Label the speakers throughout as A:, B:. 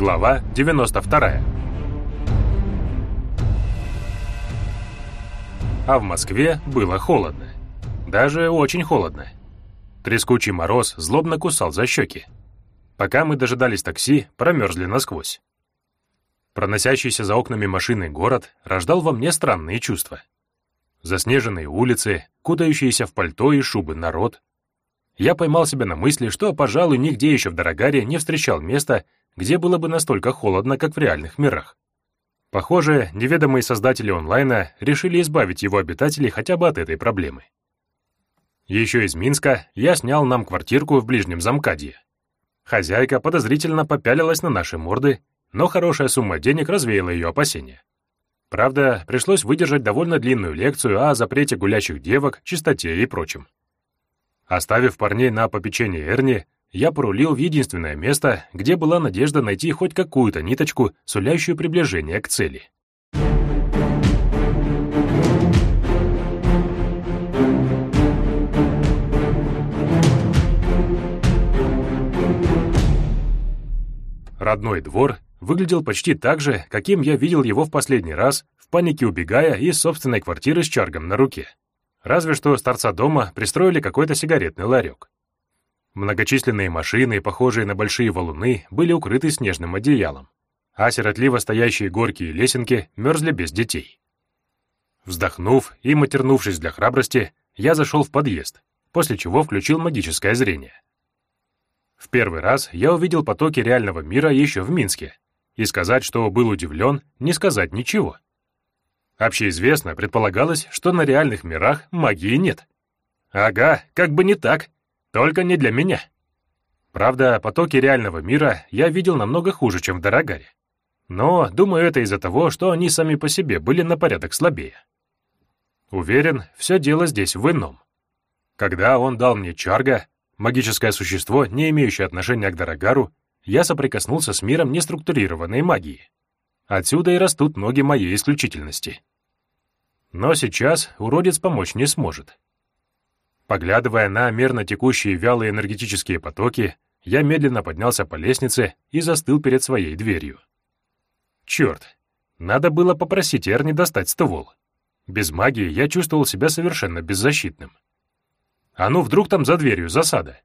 A: Глава 92. А в Москве было холодно. Даже очень холодно. Трескучий мороз злобно кусал за щеки. Пока мы дожидались такси, промерзли насквозь. Проносящийся за окнами машины город рождал во мне странные чувства. Заснеженные улицы, кутающиеся в пальто и шубы народ. Я поймал себя на мысли, что, пожалуй, нигде еще в Дорогаре не встречал места, где было бы настолько холодно, как в реальных мирах. Похоже, неведомые создатели онлайна решили избавить его обитателей хотя бы от этой проблемы. Еще из Минска я снял нам квартирку в ближнем замкадье. Хозяйка подозрительно попялилась на наши морды, но хорошая сумма денег развеяла ее опасения. Правда, пришлось выдержать довольно длинную лекцию о запрете гулящих девок, чистоте и прочем. Оставив парней на попечение Эрни, я порулил в единственное место, где была надежда найти хоть какую-то ниточку, сулящую приближение к цели. Родной двор выглядел почти так же, каким я видел его в последний раз, в панике убегая из собственной квартиры с чаргом на руке. Разве что с торца дома пристроили какой-то сигаретный ларек. Многочисленные машины, похожие на большие валуны, были укрыты снежным одеялом, а сиротливо стоящие горки и лесенки мерзли без детей. Вздохнув и матернувшись для храбрости, я зашел в подъезд, после чего включил магическое зрение. В первый раз я увидел потоки реального мира еще в Минске, и сказать, что был удивлен, не сказать ничего. Общеизвестно предполагалось, что на реальных мирах магии нет. Ага, как бы не так, только не для меня. Правда, потоки реального мира я видел намного хуже, чем в Дорогаре. Но, думаю, это из-за того, что они сами по себе были на порядок слабее. Уверен, все дело здесь в ином. Когда он дал мне чарга, магическое существо, не имеющее отношения к Дорогару, я соприкоснулся с миром неструктурированной магии. Отсюда и растут ноги моей исключительности. Но сейчас уродец помочь не сможет. Поглядывая на мерно текущие вялые энергетические потоки, я медленно поднялся по лестнице и застыл перед своей дверью. Черт, надо было попросить Эрни достать ствол. Без магии я чувствовал себя совершенно беззащитным. А ну вдруг там за дверью засада?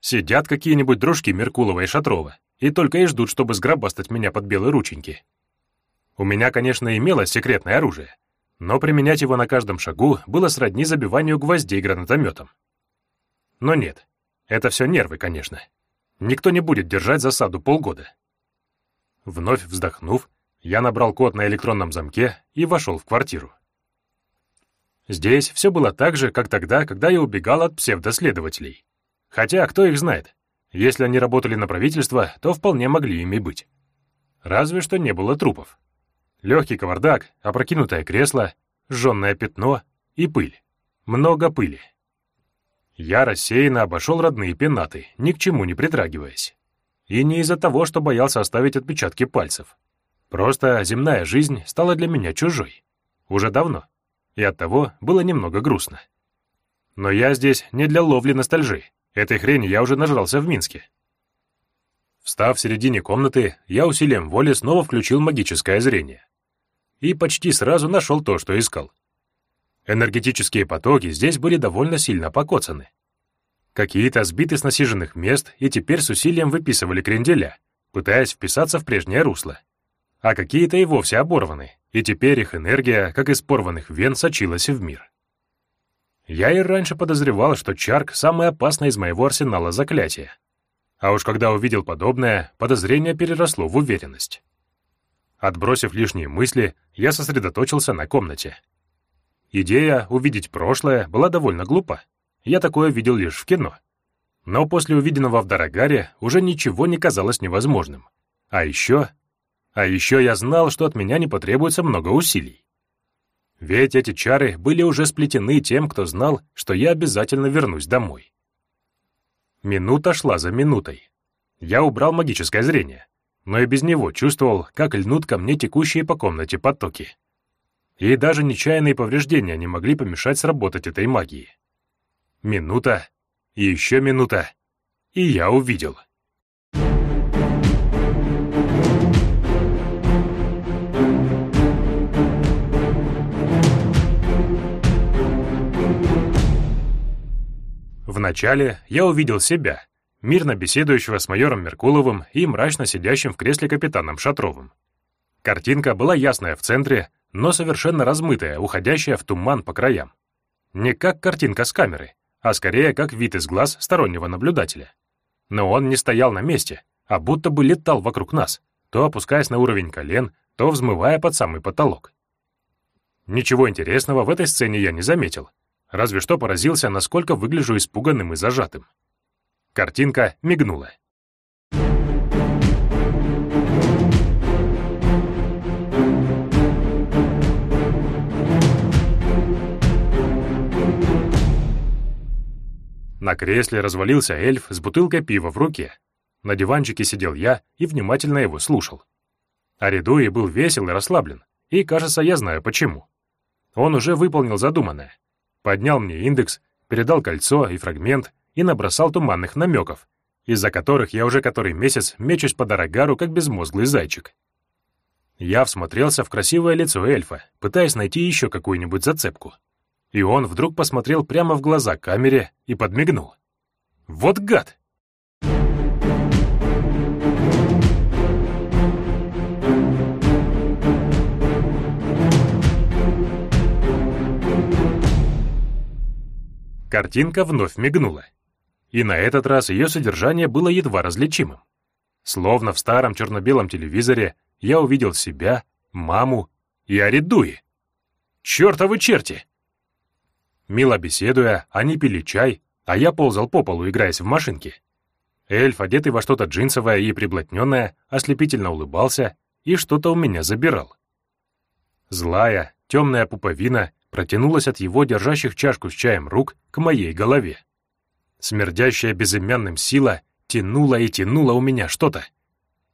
A: Сидят какие-нибудь дружки Меркулова и Шатрова и только и ждут, чтобы сгробастать меня под белые рученьки. У меня, конечно, имелось секретное оружие, но применять его на каждом шагу было сродни забиванию гвоздей гранатометом. Но нет, это все нервы, конечно. Никто не будет держать засаду полгода. Вновь вздохнув, я набрал код на электронном замке и вошел в квартиру. Здесь все было так же, как тогда, когда я убегал от псевдоследователей. Хотя, кто их знает? Если они работали на правительство, то вполне могли ими быть. Разве что не было трупов. Легкий кавардак, опрокинутое кресло, жженное пятно и пыль. Много пыли. Я рассеянно обошел родные пенаты, ни к чему не притрагиваясь. И не из-за того, что боялся оставить отпечатки пальцев. Просто земная жизнь стала для меня чужой. Уже давно. И оттого было немного грустно. Но я здесь не для ловли ностальжи. Этой хрени я уже нажрался в Минске. Встав в середине комнаты, я усилием воли снова включил магическое зрение и почти сразу нашел то, что искал. Энергетические потоки здесь были довольно сильно покоцаны. Какие-то сбиты с насиженных мест и теперь с усилием выписывали кренделя, пытаясь вписаться в прежнее русло. А какие-то и вовсе оборваны, и теперь их энергия, как из порванных вен, сочилась в мир. Я и раньше подозревал, что Чарк — самое опасное из моего арсенала заклятия. А уж когда увидел подобное, подозрение переросло в уверенность. Отбросив лишние мысли, я сосредоточился на комнате. Идея увидеть прошлое была довольно глупа. Я такое видел лишь в кино. Но после увиденного в Дорогаре уже ничего не казалось невозможным. А еще... А еще я знал, что от меня не потребуется много усилий. Ведь эти чары были уже сплетены тем, кто знал, что я обязательно вернусь домой. Минута шла за минутой. Я убрал магическое зрение но и без него чувствовал, как льнут ко мне текущие по комнате потоки. И даже нечаянные повреждения не могли помешать сработать этой магии. Минута, и еще минута, и я увидел. Вначале я увидел себя, мирно беседующего с майором Меркуловым и мрачно сидящим в кресле капитаном Шатровым. Картинка была ясная в центре, но совершенно размытая, уходящая в туман по краям. Не как картинка с камеры, а скорее как вид из глаз стороннего наблюдателя. Но он не стоял на месте, а будто бы летал вокруг нас, то опускаясь на уровень колен, то взмывая под самый потолок. Ничего интересного в этой сцене я не заметил, разве что поразился, насколько выгляжу испуганным и зажатым. Картинка мигнула. На кресле развалился эльф с бутылкой пива в руке. На диванчике сидел я и внимательно его слушал. Аридуи был весел и расслаблен, и, кажется, я знаю почему. Он уже выполнил задуманное. Поднял мне индекс, передал кольцо и фрагмент и набросал туманных намеков, из-за которых я уже который месяц мечусь по Дорогару, как безмозглый зайчик. Я всмотрелся в красивое лицо эльфа, пытаясь найти еще какую-нибудь зацепку. И он вдруг посмотрел прямо в глаза камере и подмигнул. «Вот гад!» Картинка вновь мигнула. И на этот раз ее содержание было едва различимым. Словно в старом черно-белом телевизоре я увидел себя, маму и Аридуи. Чертовы черти! Мило беседуя, они пили чай, а я ползал по полу, играясь в машинки. Эльф, одетый во что-то джинсовое и приблотненное, ослепительно улыбался и что-то у меня забирал. Злая, темная пуповина протянулась от его держащих чашку с чаем рук к моей голове. Смердящая безымянным сила тянула и тянула у меня что-то.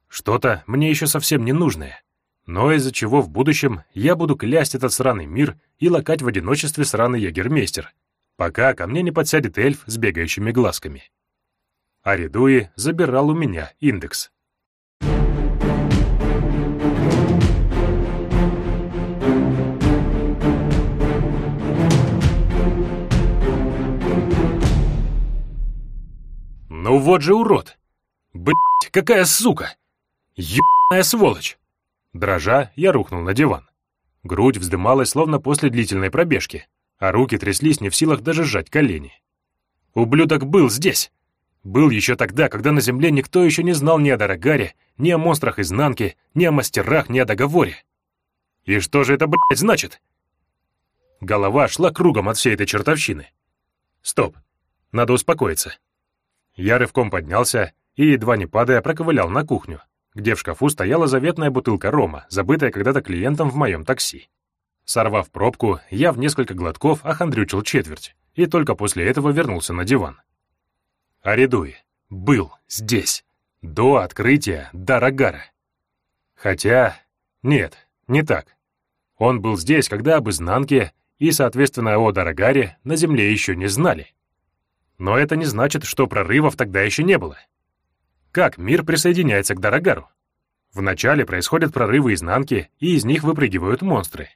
A: Что-то мне еще совсем не нужное но из-за чего в будущем я буду клясть этот сраный мир и лакать в одиночестве сраный ягермейстер, пока ко мне не подсядет эльф с бегающими глазками. А Редуи забирал у меня индекс. Ну вот же урод! Блять, какая сука! Ебаная сволочь! Дрожа, я рухнул на диван. Грудь вздымалась, словно после длительной пробежки, а руки тряслись не в силах даже сжать колени. Ублюдок был здесь. Был еще тогда, когда на Земле никто еще не знал ни о Дорогаре, ни о монстрах изнанки, ни о мастерах, ни о договоре. И что же это, блядь, значит? Голова шла кругом от всей этой чертовщины. Стоп, надо успокоиться. Я рывком поднялся и, едва не падая, проковылял на кухню, где в шкафу стояла заветная бутылка рома, забытая когда-то клиентом в моем такси. Сорвав пробку, я в несколько глотков охандрючил четверть, и только после этого вернулся на диван. Аридуи был здесь, до открытия Дарагара. Хотя, нет, не так. Он был здесь, когда об изнанке и, соответственно, о Дарагаре на Земле еще не знали. Но это не значит, что прорывов тогда еще не было. Как мир присоединяется к Дорогару? Вначале происходят прорывы изнанки, и из них выпрыгивают монстры.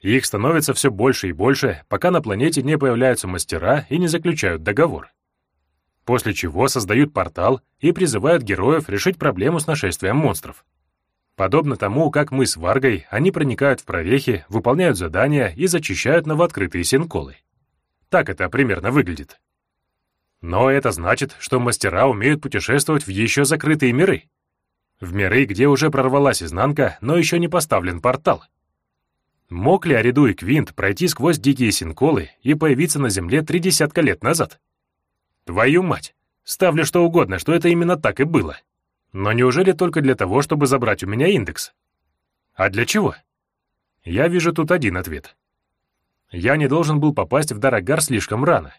A: Их становится все больше и больше, пока на планете не появляются мастера и не заключают договор. После чего создают портал и призывают героев решить проблему с нашествием монстров. Подобно тому, как мы с Варгой, они проникают в прорехи, выполняют задания и зачищают новооткрытые синколы. Так это примерно выглядит. Но это значит, что мастера умеют путешествовать в еще закрытые миры. В миры, где уже прорвалась изнанка, но еще не поставлен портал. Мог ли Ариду и Квинт пройти сквозь дикие синколы и появиться на Земле три десятка лет назад? Твою мать! Ставлю что угодно, что это именно так и было. Но неужели только для того, чтобы забрать у меня индекс? А для чего? Я вижу тут один ответ. Я не должен был попасть в Дарагар слишком рано.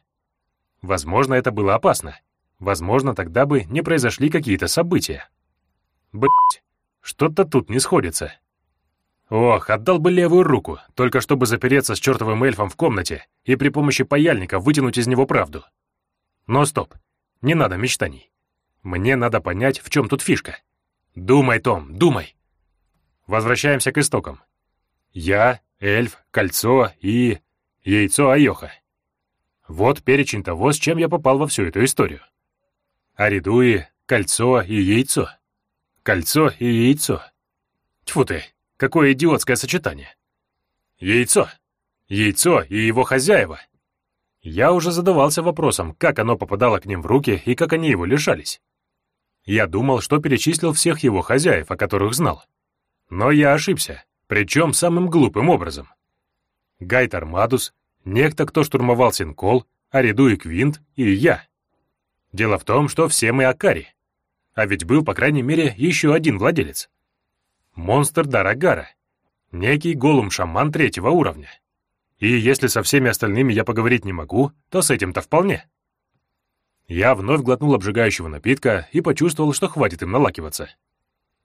A: Возможно, это было опасно. Возможно, тогда бы не произошли какие-то события. Блять, что-то тут не сходится. Ох, отдал бы левую руку, только чтобы запереться с чертовым эльфом в комнате и при помощи паяльника вытянуть из него правду. Но стоп, не надо мечтаний. Мне надо понять, в чем тут фишка. Думай, Том, думай. Возвращаемся к истокам. Я, эльф, кольцо и... яйцо Айоха. Вот перечень того, с чем я попал во всю эту историю. Аридуи, кольцо и яйцо. Кольцо и яйцо. Тьфу ты, какое идиотское сочетание. Яйцо. Яйцо и его хозяева. Я уже задавался вопросом, как оно попадало к ним в руки и как они его лишались. Я думал, что перечислил всех его хозяев, о которых знал. Но я ошибся, причем самым глупым образом. Гайд Армадус, некто, кто штурмовал Синкол, Ариду и Квинт, и я. Дело в том, что все мы Акари. А ведь был, по крайней мере, еще один владелец. Монстр Дарагара. Некий голум-шаман третьего уровня. И если со всеми остальными я поговорить не могу, то с этим-то вполне. Я вновь глотнул обжигающего напитка и почувствовал, что хватит им налакиваться.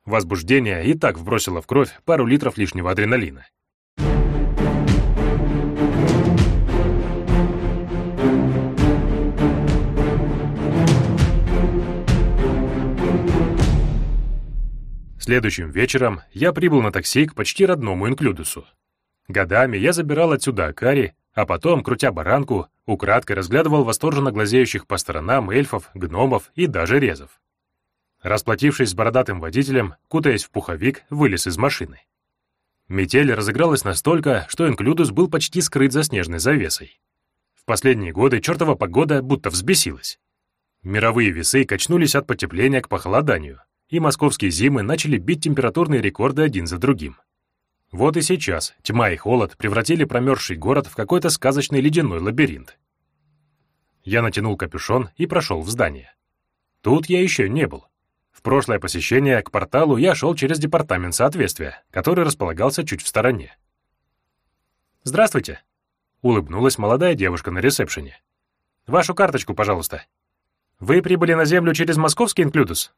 A: Возбуждение и так вбросило в кровь пару литров лишнего адреналина. Следующим вечером я прибыл на такси к почти родному Инклюдусу. Годами я забирал отсюда Акари, а потом, крутя баранку, украдкой разглядывал восторженно глазеющих по сторонам эльфов, гномов и даже резов. Расплатившись с бородатым водителем, кутаясь в пуховик, вылез из машины. Метель разыгралась настолько, что Инклюдус был почти скрыт за снежной завесой. В последние годы чертова погода будто взбесилась. Мировые весы качнулись от потепления к похолоданию, и московские зимы начали бить температурные рекорды один за другим. Вот и сейчас тьма и холод превратили промерзший город в какой-то сказочный ледяной лабиринт. Я натянул капюшон и прошел в здание. Тут я еще не был. В прошлое посещение к порталу я шел через департамент соответствия, который располагался чуть в стороне. «Здравствуйте», — улыбнулась молодая девушка на ресепшене. «Вашу карточку, пожалуйста. Вы прибыли на Землю через московский инклюдус?»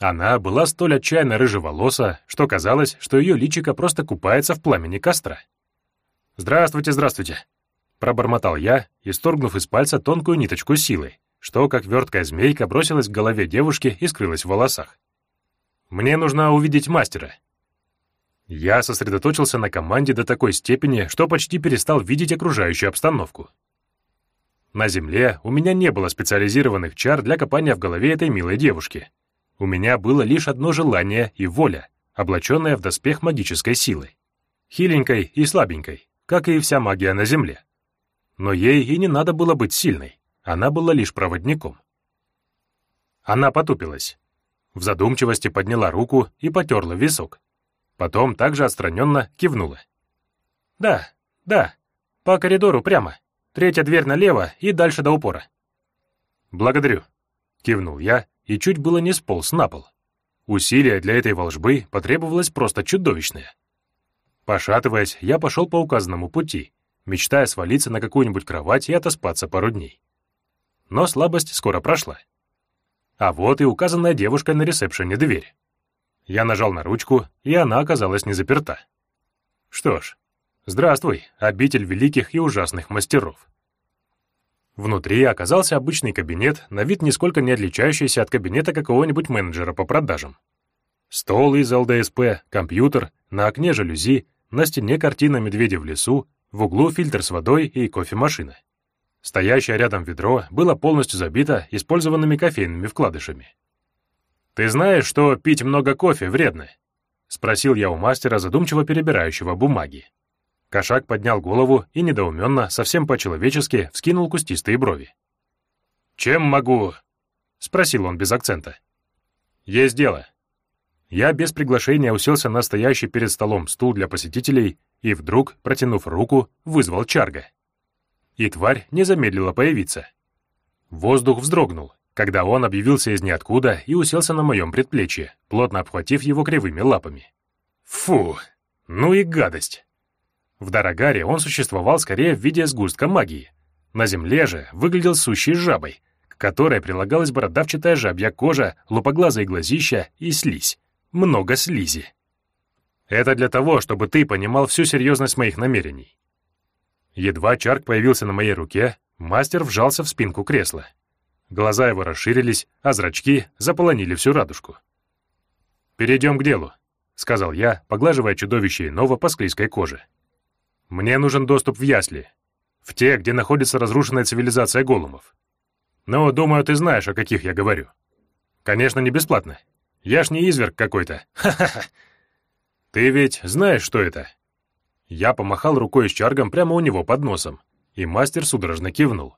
A: Она была столь отчаянно рыжеволоса, что казалось, что ее личико просто купается в пламени костра. «Здравствуйте, здравствуйте!» Пробормотал я, исторгнув из пальца тонкую ниточку силы, что, как верткая змейка, бросилась к голове девушки и скрылась в волосах. «Мне нужно увидеть мастера». Я сосредоточился на команде до такой степени, что почти перестал видеть окружающую обстановку. На Земле у меня не было специализированных чар для копания в голове этой милой девушки — у меня было лишь одно желание и воля, облаченная в доспех магической силы. Хиленькой и слабенькой, как и вся магия на Земле. Но ей и не надо было быть сильной, она была лишь проводником. Она потупилась. В задумчивости подняла руку и потерла висок. Потом также отстраненно кивнула. «Да, да, по коридору прямо. Третья дверь налево и дальше до упора». «Благодарю», — кивнул я и чуть было не сполз на пол. Усилия для этой волжбы потребовалось просто чудовищное. Пошатываясь, я пошел по указанному пути, мечтая свалиться на какую-нибудь кровать и отоспаться пару дней. Но слабость скоро прошла. А вот и указанная девушка на ресепшене дверь. Я нажал на ручку, и она оказалась не заперта. Что ж, здравствуй, обитель великих и ужасных мастеров. Внутри оказался обычный кабинет, на вид нисколько не отличающийся от кабинета какого-нибудь менеджера по продажам. Стол из ЛДСП, компьютер, на окне жалюзи, на стене картина медведя в лесу, в углу фильтр с водой и кофемашина. Стоящее рядом ведро было полностью забито использованными кофейными вкладышами. «Ты знаешь, что пить много кофе вредно?» — спросил я у мастера, задумчиво перебирающего бумаги. Кошак поднял голову и недоуменно, совсем по-человечески, вскинул кустистые брови. «Чем могу?» — спросил он без акцента. «Есть дело». Я без приглашения уселся на стоящий перед столом стул для посетителей и вдруг, протянув руку, вызвал Чарга. И тварь не замедлила появиться. Воздух вздрогнул, когда он объявился из ниоткуда и уселся на моем предплечье, плотно обхватив его кривыми лапами. Фу, ну и гадость! В Дарагаре он существовал скорее в виде сгустка магии. На земле же выглядел сущей жабой, к которой прилагалась бородавчатая жабья кожа, лупоглазые глазища и слизь. Много слизи. Это для того, чтобы ты понимал всю серьезность моих намерений. Едва Чарк появился на моей руке, мастер вжался в спинку кресла. Глаза его расширились, а зрачки заполонили всю радужку. «Перейдем к делу», — сказал я, поглаживая чудовище иного по склизкой коже. Мне нужен доступ в ясли. В те, где находится разрушенная цивилизация голумов. Но, думаю, ты знаешь, о каких я говорю. Конечно, не бесплатно. Я ж не изверг какой-то. Ха-ха-ха. Ты ведь знаешь, что это? Я помахал рукой с чаргом прямо у него под носом, и мастер судорожно кивнул.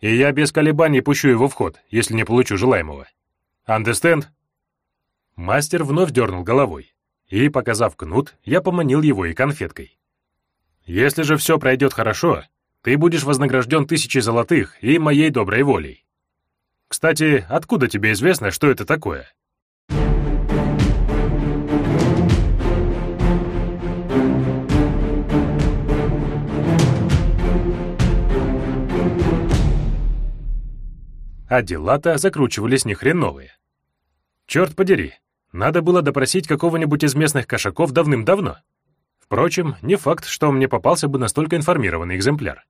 A: И я без колебаний пущу его в ход, если не получу желаемого. Understand? Мастер вновь дернул головой, и, показав кнут, я поманил его и конфеткой. Если же все пройдет хорошо, ты будешь вознагражден тысячей золотых и моей доброй волей. Кстати, откуда тебе известно, что это такое?» А дела-то закручивались нехреновые. Черт подери, надо было допросить какого-нибудь из местных кошаков давным-давно. Впрочем, не факт, что мне попался бы настолько информированный экземпляр.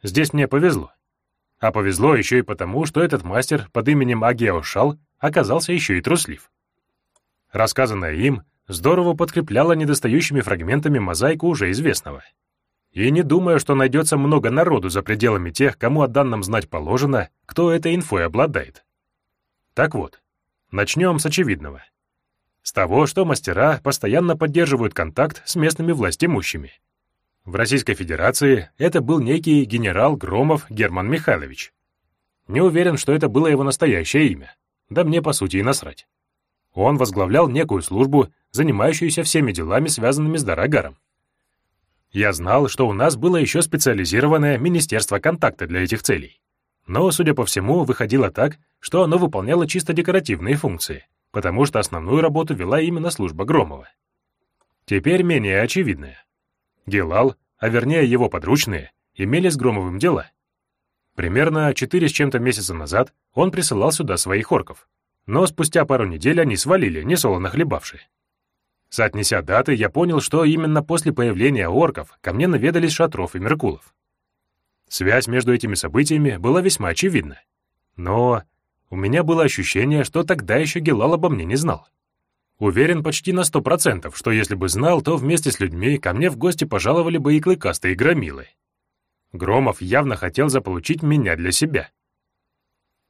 A: Здесь мне повезло. А повезло еще и потому, что этот мастер под именем Агео оказался еще и труслив. Рассказанное им здорово подкрепляло недостающими фрагментами мозаику уже известного. И не думаю, что найдется много народу за пределами тех, кому о данном знать положено, кто этой инфой обладает. Так вот, начнем с очевидного. С того, что мастера постоянно поддерживают контакт с местными властимущими. В Российской Федерации это был некий генерал Громов Герман Михайлович. Не уверен, что это было его настоящее имя. Да мне, по сути, и насрать. Он возглавлял некую службу, занимающуюся всеми делами, связанными с Дорогаром. Я знал, что у нас было еще специализированное Министерство контакта для этих целей. Но, судя по всему, выходило так, что оно выполняло чисто декоративные функции, потому что основную работу вела именно служба Громова. Теперь менее очевидное. Гелал, а вернее его подручные, имели с Громовым дела. Примерно четыре с чем-то месяца назад он присылал сюда своих орков, но спустя пару недель они свалили, не солоно хлебавши. Соотнеся даты, я понял, что именно после появления орков ко мне наведались Шатров и Меркулов. Связь между этими событиями была весьма очевидна. Но у меня было ощущение, что тогда еще Гелал обо мне не знал. Уверен почти на сто процентов, что если бы знал, то вместе с людьми ко мне в гости пожаловали бы и клыкастые громилы. Громов явно хотел заполучить меня для себя.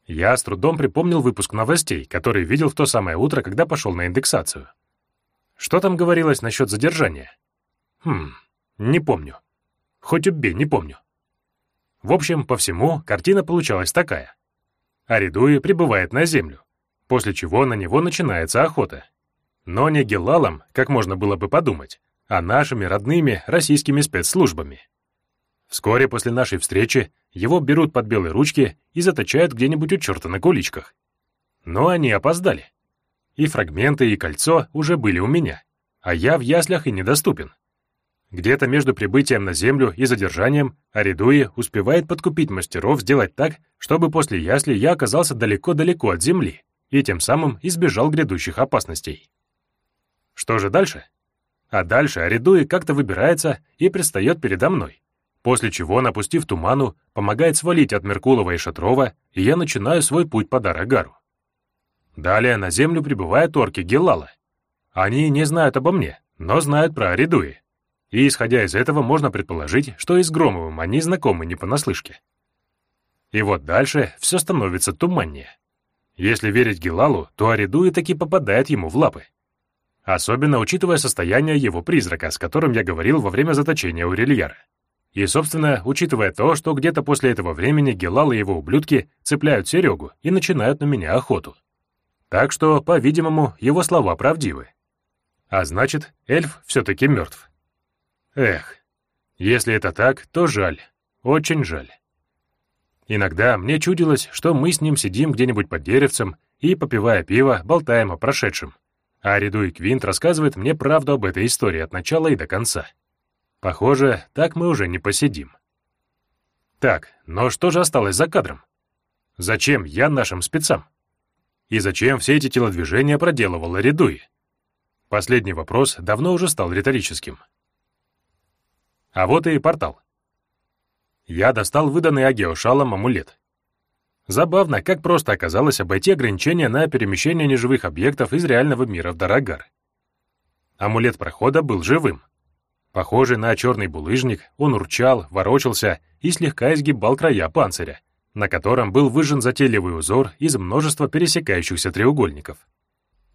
A: Я с трудом припомнил выпуск новостей, который видел в то самое утро, когда пошел на индексацию. Что там говорилось насчет задержания? Хм, не помню. Хоть убей, не помню. В общем, по всему, картина получалась такая. Аридуи прибывает на землю, после чего на него начинается охота. Но не Гелалом, как можно было бы подумать, а нашими родными российскими спецслужбами. Вскоре после нашей встречи его берут под белые ручки и заточают где-нибудь у черта на куличках. Но они опоздали. И фрагменты, и кольцо уже были у меня, а я в яслях и недоступен. Где-то между прибытием на Землю и задержанием Аридуи успевает подкупить мастеров сделать так, чтобы после ясли я оказался далеко-далеко от Земли и тем самым избежал грядущих опасностей. Что же дальше? А дальше Аридуи как-то выбирается и предстает передо мной, после чего, напустив туману, помогает свалить от Меркулова и Шатрова, и я начинаю свой путь по Дарагару. Далее на Землю прибывают орки Гелала. Они не знают обо мне, но знают про Аридуи и, исходя из этого, можно предположить, что и с Громовым они знакомы не понаслышке. И вот дальше все становится туманнее. Если верить Гилалу, то Аридуи таки попадает ему в лапы. Особенно учитывая состояние его призрака, с которым я говорил во время заточения у Рильяра. И, собственно, учитывая то, что где-то после этого времени Гелал и его ублюдки цепляют Серегу и начинают на меня охоту. Так что, по-видимому, его слова правдивы. А значит, эльф все-таки мертв. Эх, если это так, то жаль, очень жаль. Иногда мне чудилось, что мы с ним сидим где-нибудь под деревцем и, попивая пиво, болтаем о прошедшем. А Риду и Квинт рассказывают мне правду об этой истории от начала и до конца. Похоже, так мы уже не посидим. Так, но что же осталось за кадром? Зачем я нашим спецам? И зачем все эти телодвижения проделывала Ридуи? Последний вопрос давно уже стал риторическим. А вот и портал. Я достал выданный Агеошалом амулет. Забавно, как просто оказалось обойти ограничения на перемещение неживых объектов из реального мира в Дарагар. Амулет прохода был живым. Похожий на черный булыжник, он урчал, ворочался и слегка изгибал края панциря, на котором был выжжен затейливый узор из множества пересекающихся треугольников.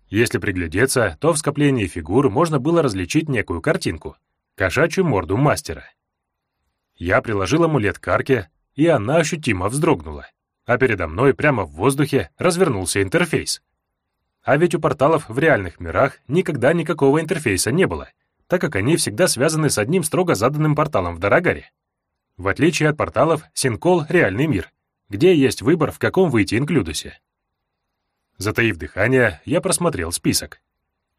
A: Если приглядеться, то в скоплении фигур можно было различить некую картинку — кошачью морду мастера. Я приложил амулет к арке, и она ощутимо вздрогнула, а передо мной прямо в воздухе развернулся интерфейс. А ведь у порталов в реальных мирах никогда никакого интерфейса не было, так как они всегда связаны с одним строго заданным порталом в Дорагаре. В отличие от порталов, Синкол — реальный мир, где есть выбор, в каком выйти инклюдусе. Затаив дыхание, я просмотрел список.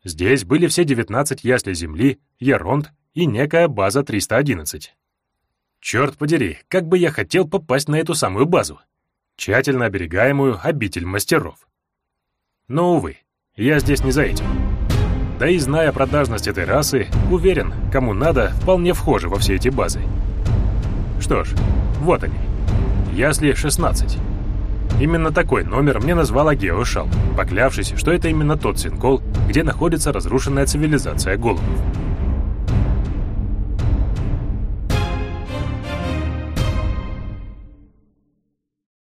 A: Здесь были все 19 ясли Земли, Яронт и некая база 311. Черт подери, как бы я хотел попасть на эту самую базу, тщательно оберегаемую обитель мастеров. Но, увы, я здесь не за этим. Да и зная продажность этой расы, уверен, кому надо, вполне вхожи во все эти базы. Что ж, вот они. Ясли 16. Именно такой номер мне назвала Геошал, поклявшись, что это именно тот синкол, где находится разрушенная цивилизация голубов.